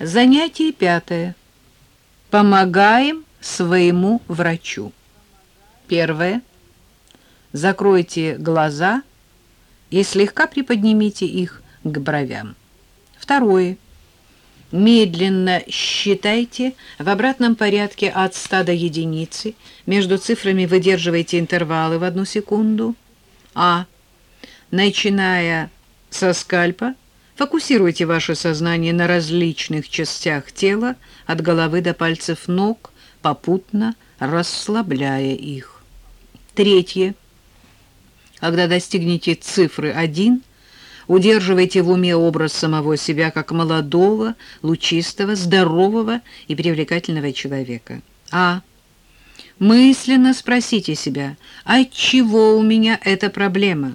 Занятие пятое. Помогаем своему врачу. Первое. Закройте глаза и слегка приподнимите их к бровям. Второе. Медленно считайте в обратном порядке от 100 до единицы. Между цифрами выдерживайте интервалы в одну секунду. А. Начиная со скальпа, фокусируйте ваше сознание на различных частях тела, от головы до пальцев ног, попутно расслабляя их. Третье. Когда достигнете цифры 1, удерживайте в уме образ самого себя как молодого, лучистого, здорового и привлекательного человека. А. Мысленно спросите себя, от чего у меня эта проблема?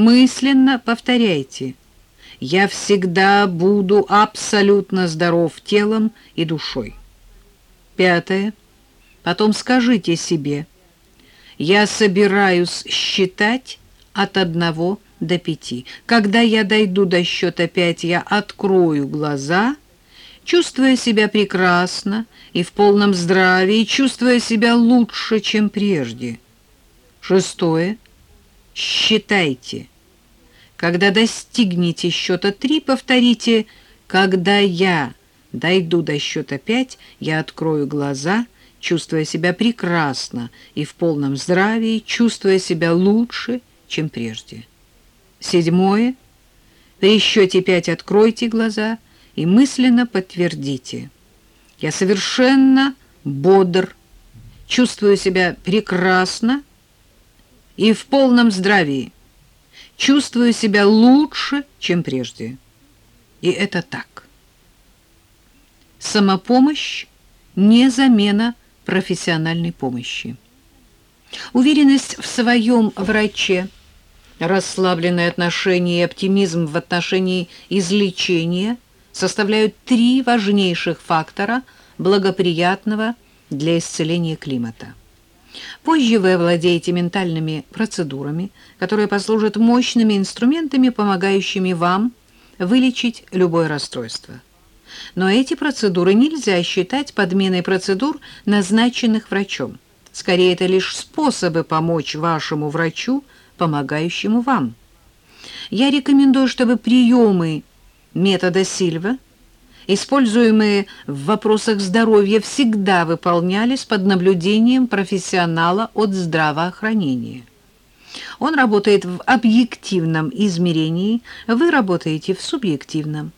Мысленно повторяйте. Я всегда буду абсолютно здоров телом и душой. Пятое. Потом скажите себе. Я собираюсь считать от одного до пяти. Когда я дойду до счета пять, я открою глаза, чувствуя себя прекрасно и в полном здравии, чувствуя себя лучше, чем прежде. Шестое. Считайте. Когда достигнете счета три, повторите «Когда я дойду до счета пять, я открою глаза», чувствуя себя прекрасно и в полном здравии, чувствуя себя лучше, чем прежде. Седьмое. При счете пять откройте глаза и мысленно подтвердите. Я совершенно бодр, чувствую себя прекрасно и в полном здравии, чувствую себя лучше, чем прежде. И это так. Самопомощь не замена профессиональной помощи. Уверенность в своем враче – Расслабленное отношение и оптимизм в отношении излечения составляют три важнейших фактора благоприятного для исцеления климата. Позже вы овладеете ментальными процедурами, которые послужат мощными инструментами, помогающими вам вылечить любое расстройство. Но эти процедуры нельзя считать подменой процедур, назначенных врачом. Скорее, это лишь способы помочь вашему врачу помогающему вам. Я рекомендую, чтобы приемы метода Сильва, используемые в вопросах здоровья, всегда выполнялись под наблюдением профессионала от здравоохранения. Он работает в объективном измерении, вы работаете в субъективном.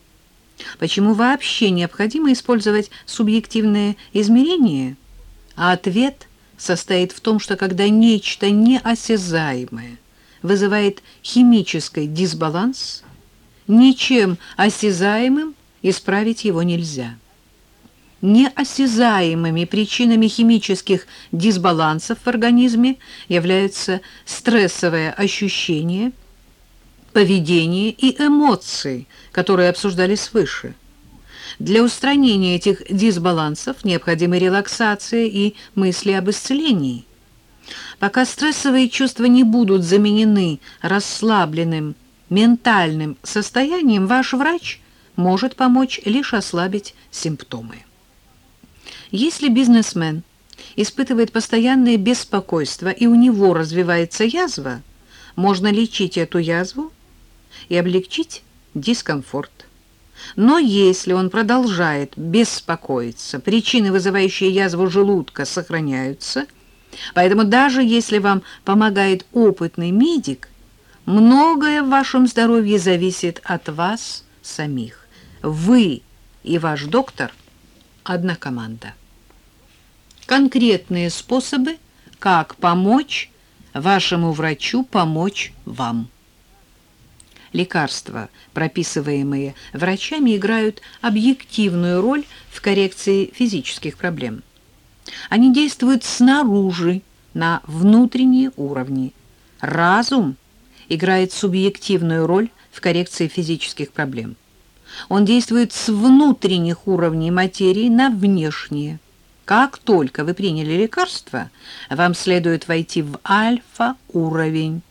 Почему вообще необходимо использовать субъективное измерение? А ответ состоит в том, что когда нечто неосязаемое вызывает химический дисбаланс, ничем осязаемым исправить его нельзя. Неосязаемыми причинами химических дисбалансов в организме являются стрессовое ощущение, поведение и эмоции, которые обсуждались выше. Для устранения этих дисбалансов необходимы релаксация и мысли об исцелении – Пока стрессовые чувства не будут заменены расслабленным ментальным состоянием, ваш врач может помочь лишь ослабить симптомы. Если бизнесмен испытывает постоянное беспокойство и у него развивается язва, можно лечить эту язву и облегчить дискомфорт. Но если он продолжает беспокоиться, причины, вызывающие язву желудка, сохраняются – Поэтому даже если вам помогает опытный медик, многое в вашем здоровье зависит от вас самих. Вы и ваш доктор – одна команда. Конкретные способы, как помочь вашему врачу помочь вам. лекарства, прописываемые врачами, играют объективную роль в коррекции физических проблем. Они действуют снаружи, на внутренние уровни. Разум играет субъективную роль в коррекции физических проблем. Он действует с внутренних уровней материи на внешние. Как только вы приняли лекарство, вам следует войти в альфа-уровень.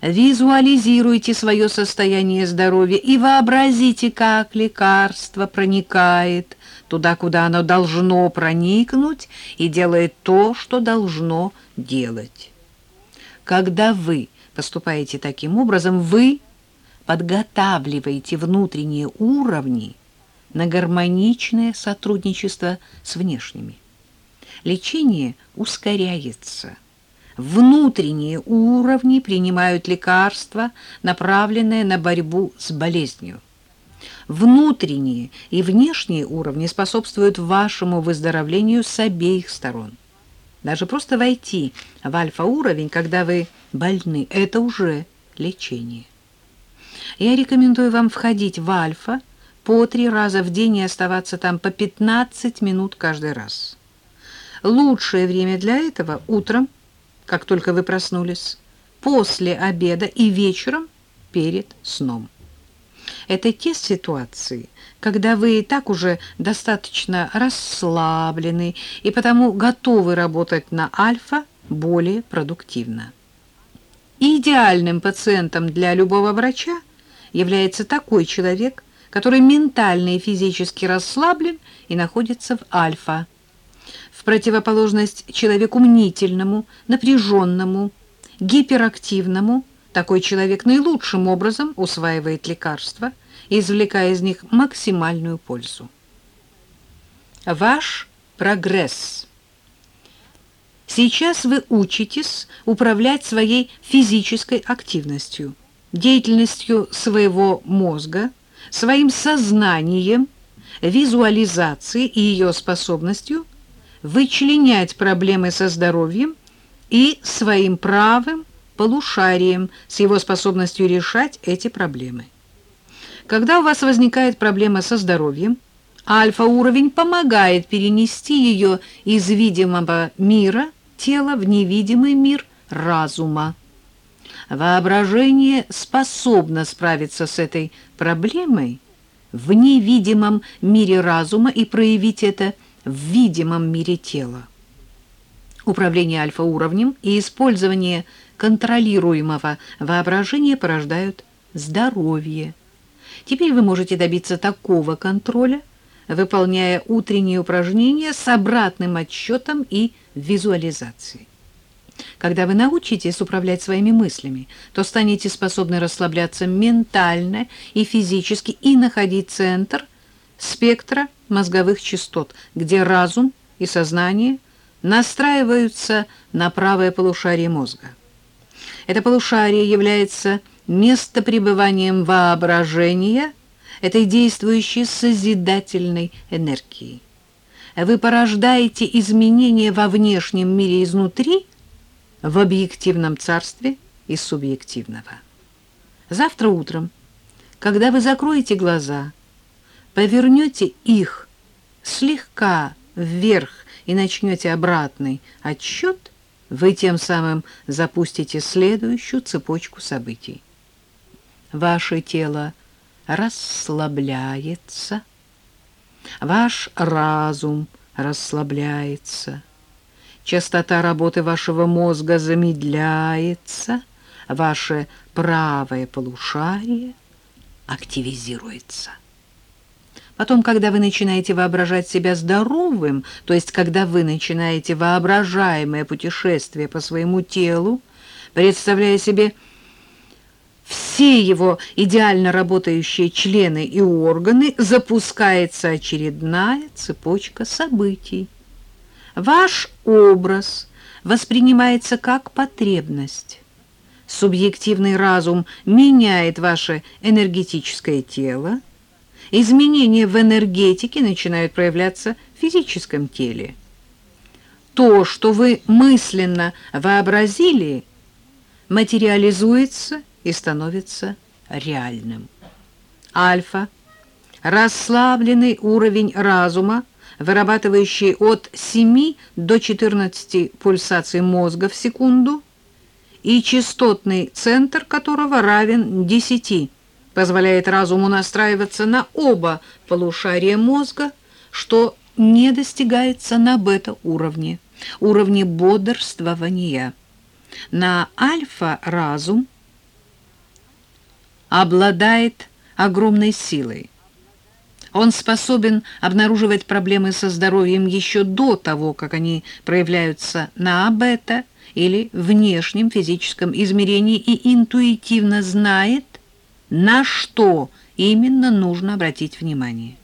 Визуализируйте свое состояние здоровья и вообразите, как лекарство проникает туда, куда оно должно проникнуть и делает то, что должно делать. Когда вы поступаете таким образом, вы подготавливаете внутренние уровни на гармоничное сотрудничество с внешними. Лечение ускоряется – внутренние уровни принимают лекарства, направленные на борьбу с болезнью. Внутренние и внешние уровни способствуют вашему выздоровлению с обеих сторон. Даже просто войти в альфа-уровень, когда вы больны, это уже лечение. Я рекомендую вам входить в альфа по три раза в день и оставаться там по 15 минут каждый раз. Лучшее время для этого утром как только вы проснулись, после обеда и вечером перед сном. Это те ситуации, когда вы и так уже достаточно расслаблены и потому готовы работать на альфа более продуктивно. Идеальным пациентом для любого врача является такой человек, который ментально и физически расслаблен и находится в альфа в противоположность человеку мнительному, напряженному, гиперактивному, такой человек наилучшим образом усваивает лекарства, извлекая из них максимальную пользу. Ваш прогресс. Сейчас вы учитесь управлять своей физической активностью, деятельностью своего мозга, своим сознанием, визуализацией и ее способностью – вычленять проблемы со здоровьем и своим правым полушарием с его способностью решать эти проблемы. Когда у вас возникает проблема со здоровьем, альфа-уровень помогает перенести ее из видимого мира тела в невидимый мир разума. Воображение способно справиться с этой проблемой в невидимом мире разума и проявить это – в видимом мире тела. Управление альфа-уровнем и использование контролируемого воображения порождают здоровье. Теперь вы можете добиться такого контроля, выполняя утренние упражнения с обратным отсчетом и визуализацией. Когда вы научитесь управлять своими мыслями, то станете способны расслабляться ментально и физически и находить центр спектра мозговых частот, где разум и сознание настраиваются на правое полушарие мозга. Это полушарие является местопребыванием воображения этой действующей созидательной энергии. Вы порождаете изменения во внешнем мире изнутри, в объективном царстве из субъективного. Завтра утром, когда вы закроете глаза – повернете их слегка вверх и начнете обратный отсчет, вы тем самым запустите следующую цепочку событий. Ваше тело расслабляется, ваш разум расслабляется, частота работы вашего мозга замедляется, ваше правое полушарие активизируется. Потом, когда вы начинаете воображать себя здоровым, то есть когда вы начинаете воображаемое путешествие по своему телу, представляя себе все его идеально работающие члены и органы, запускается очередная цепочка событий. Ваш образ воспринимается как потребность. Субъективный разум меняет ваше энергетическое тело, изменения в энергетике начинают проявляться в физическом теле. То, что вы мысленно вообразили, материализуется и становится реальным. Альфа – расслабленный уровень разума, вырабатывающий от 7 до 14 пульсаций мозга в секунду и частотный центр которого равен 10, позволяет разуму настраиваться на оба полушария мозга, что не достигается на бета-уровне, уровне бодрствования. На альфа-разум обладает огромной силой. Он способен обнаруживать проблемы со здоровьем еще до того, как они проявляются на бета или внешнем физическом измерении и интуитивно знает, на что именно нужно обратить внимание.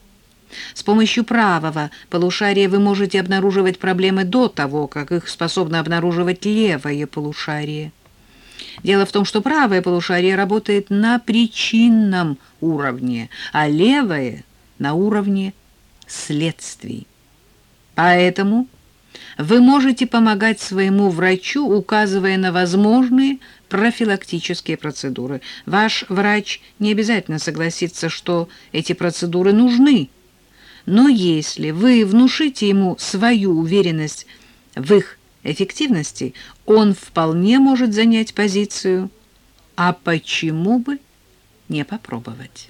С помощью правого полушария вы можете обнаруживать проблемы до того, как их способно обнаруживать левое полушарие. Дело в том, что правое полушарие работает на причинном уровне, а левое – на уровне следствий. Поэтому вы можете помогать своему врачу, указывая на возможные профилактические процедуры. Ваш врач не обязательно согласится, что эти процедуры нужны, но если вы внушите ему свою уверенность в их эффективности, он вполне может занять позицию «а почему бы не попробовать?»